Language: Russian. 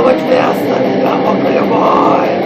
новых мест для меня поколебать.